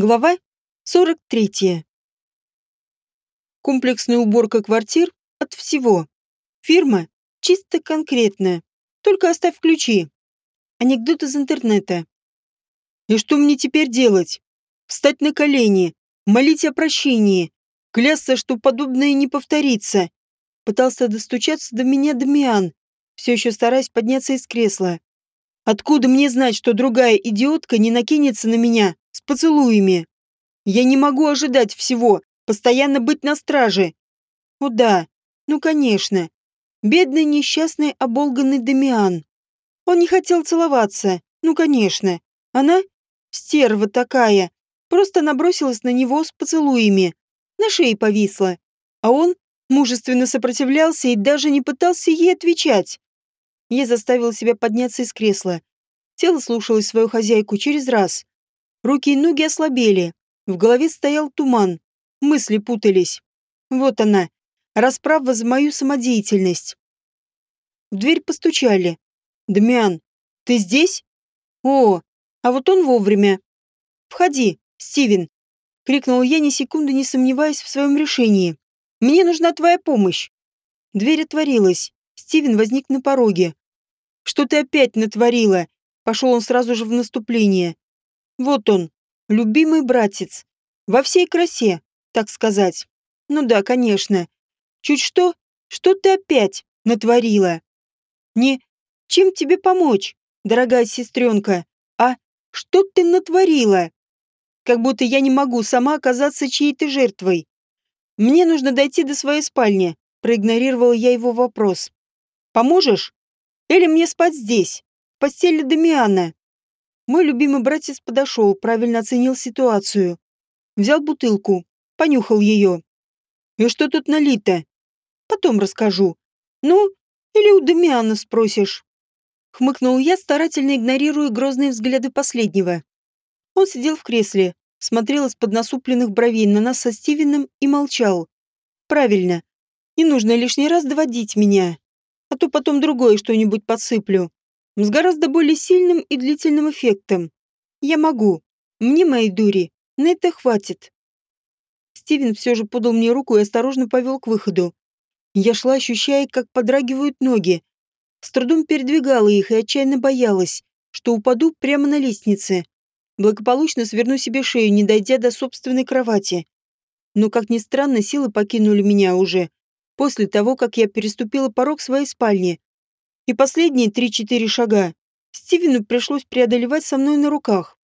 Глава 43. Комплексная уборка квартир от всего. Фирма чисто конкретная. Только оставь ключи. Анекдот из интернета. И что мне теперь делать? Встать на колени, молить о прощении, клясться, что подобное не повторится. Пытался достучаться до меня Дамиан, все еще стараясь подняться из кресла. Откуда мне знать, что другая идиотка не накинется на меня поцелуями. Я не могу ожидать всего, постоянно быть на страже. О да, ну конечно. Бедный несчастный оболганный Дамиан. Он не хотел целоваться, ну конечно. Она, стерва такая, просто набросилась на него с поцелуями. На шее повисла. А он мужественно сопротивлялся и даже не пытался ей отвечать. Я заставила себя подняться из кресла. Тело слушалось свою хозяйку через раз. Руки и ноги ослабели. В голове стоял туман. Мысли путались. Вот она. Расправа за мою самодеятельность. В дверь постучали. «Дмян, ты здесь?» «О, а вот он вовремя». «Входи, Стивен», — крикнул я, ни секунды не сомневаясь в своем решении. «Мне нужна твоя помощь». Дверь отворилась. Стивен возник на пороге. «Что ты опять натворила?» Пошел он сразу же в наступление. Вот он, любимый братец. Во всей красе, так сказать. Ну да, конечно. Чуть что, что ты опять натворила? Не чем тебе помочь, дорогая сестренка, а что ты натворила? Как будто я не могу сама оказаться чьей-то жертвой. Мне нужно дойти до своей спальни, проигнорировала я его вопрос. Поможешь? Или мне спать здесь, в постели Дамиана? Мой любимый братец подошел, правильно оценил ситуацию. Взял бутылку, понюхал ее. «И что тут налито?» «Потом расскажу. Ну, или у Дамиана спросишь». Хмыкнул я, старательно игнорируя грозные взгляды последнего. Он сидел в кресле, смотрел из-под насупленных бровей на нас со Стивеном и молчал. «Правильно. Не нужно лишний раз доводить меня. А то потом другое что-нибудь подсыплю с гораздо более сильным и длительным эффектом. Я могу. Мне, моей дури, на это хватит. Стивен все же подал мне руку и осторожно повел к выходу. Я шла, ощущая, как подрагивают ноги. С трудом передвигала их и отчаянно боялась, что упаду прямо на лестнице. Благополучно сверну себе шею, не дойдя до собственной кровати. Но, как ни странно, силы покинули меня уже, после того, как я переступила порог своей спальни и последние три-четыре шага Стивену пришлось преодолевать со мной на руках.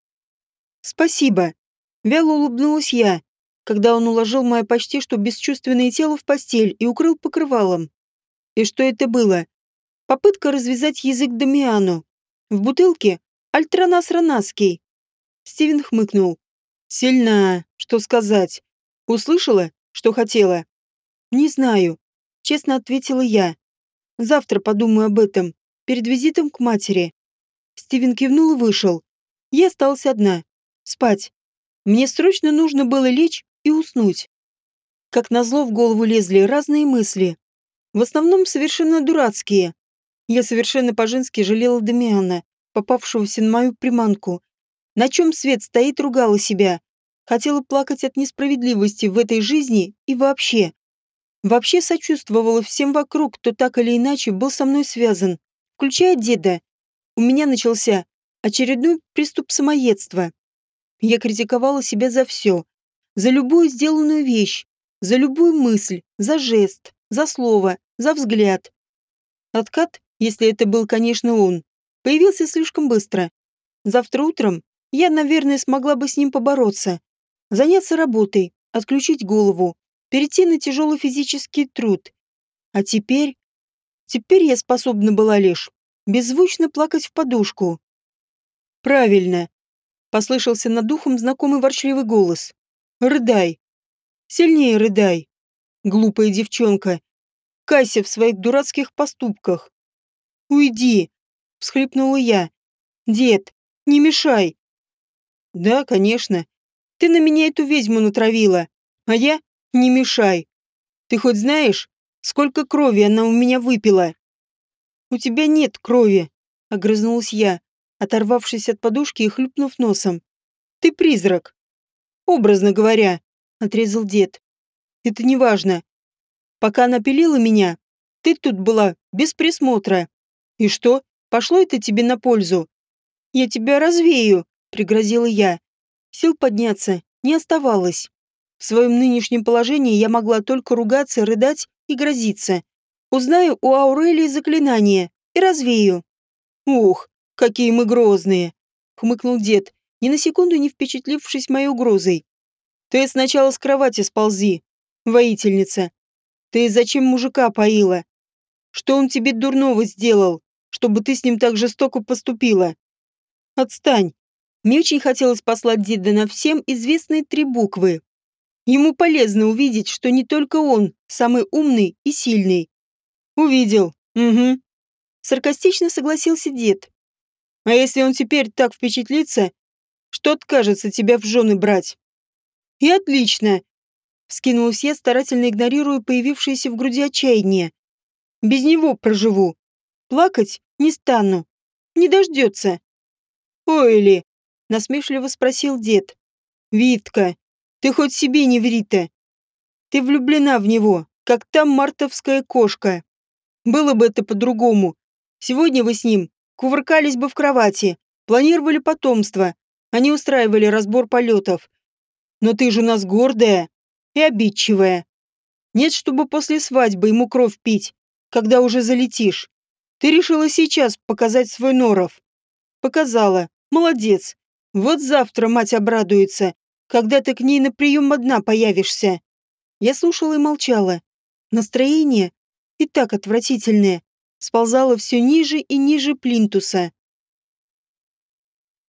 «Спасибо», — вяло улыбнулась я, когда он уложил мое почти что бесчувственное тело в постель и укрыл покрывалом. И что это было? Попытка развязать язык Дамиану. В бутылке альтранас ранасский. Стивен хмыкнул. Сильно, что сказать. Услышала, что хотела? Не знаю, честно ответила я. Завтра подумаю об этом, перед визитом к матери. Стивен кивнул и вышел. Я осталась одна. Спать. Мне срочно нужно было лечь и уснуть. Как назло в голову лезли разные мысли. В основном совершенно дурацкие. Я совершенно по-женски жалела Дамиана, попавшегося на мою приманку. На чем свет стоит, ругала себя. Хотела плакать от несправедливости в этой жизни и вообще. Вообще сочувствовала всем вокруг, кто так или иначе был со мной связан, включая деда. У меня начался очередной приступ самоедства. Я критиковала себя за все. За любую сделанную вещь, за любую мысль, за жест, за слово, за взгляд. Откат, если это был, конечно, он, появился слишком быстро. Завтра утром я, наверное, смогла бы с ним побороться. Заняться работой, отключить голову, перейти на тяжелый физический труд. А теперь... Теперь я способна была лишь беззвучно плакать в подушку. «Правильно», — послышался над духом знакомый ворчливый голос. «Рыдай. Сильнее рыдай. Глупая девчонка. Кайся в своих дурацких поступках. Уйди», — всхлипнула я. «Дед, не мешай». «Да, конечно. Ты на меня эту ведьму натравила, а я не мешай. Ты хоть знаешь, сколько крови она у меня выпила? У тебя нет крови, огрызнулась я, оторвавшись от подушки и хлюпнув носом. Ты призрак. Образно говоря, отрезал дед. Это не важно. Пока она пилила меня, ты тут была без присмотра. И что, пошло это тебе на пользу? Я тебя развею, пригрозила я. Сил подняться не оставалось. В своем нынешнем положении я могла только ругаться, рыдать и грозиться. Узнаю у Аурелии заклинание и развею. Ух, какие мы грозные, хмыкнул дед, ни на секунду не впечатлившись моей угрозой. Ты сначала с кровати сползи, воительница. Ты зачем мужика поила? Что он тебе дурного сделал, чтобы ты с ним так жестоко поступила? Отстань. Мне очень хотелось послать деда на всем известные три буквы. Ему полезно увидеть, что не только он самый умный и сильный. Увидел. Угу. Саркастично согласился дед. А если он теперь так впечатлится, что откажется тебя в жены брать? И отлично. Вскинулась я, старательно игнорируя появившееся в груди отчаяние. Без него проживу. Плакать не стану. Не дождется. Ой ли, насмешливо спросил дед. Витка, ты хоть себе не ври-то. Ты влюблена в него, как там мартовская кошка. Было бы это по-другому. Сегодня вы с ним кувыркались бы в кровати, планировали потомство, они устраивали разбор полетов. Но ты же у нас гордая и обидчивая. Нет, чтобы после свадьбы ему кровь пить, когда уже залетишь. Ты решила сейчас показать свой норов. Показала. Молодец. Вот завтра мать обрадуется, когда ты к ней на прием одна появишься. Я слушала и молчала. Настроение, и так отвратительное, сползало все ниже и ниже плинтуса.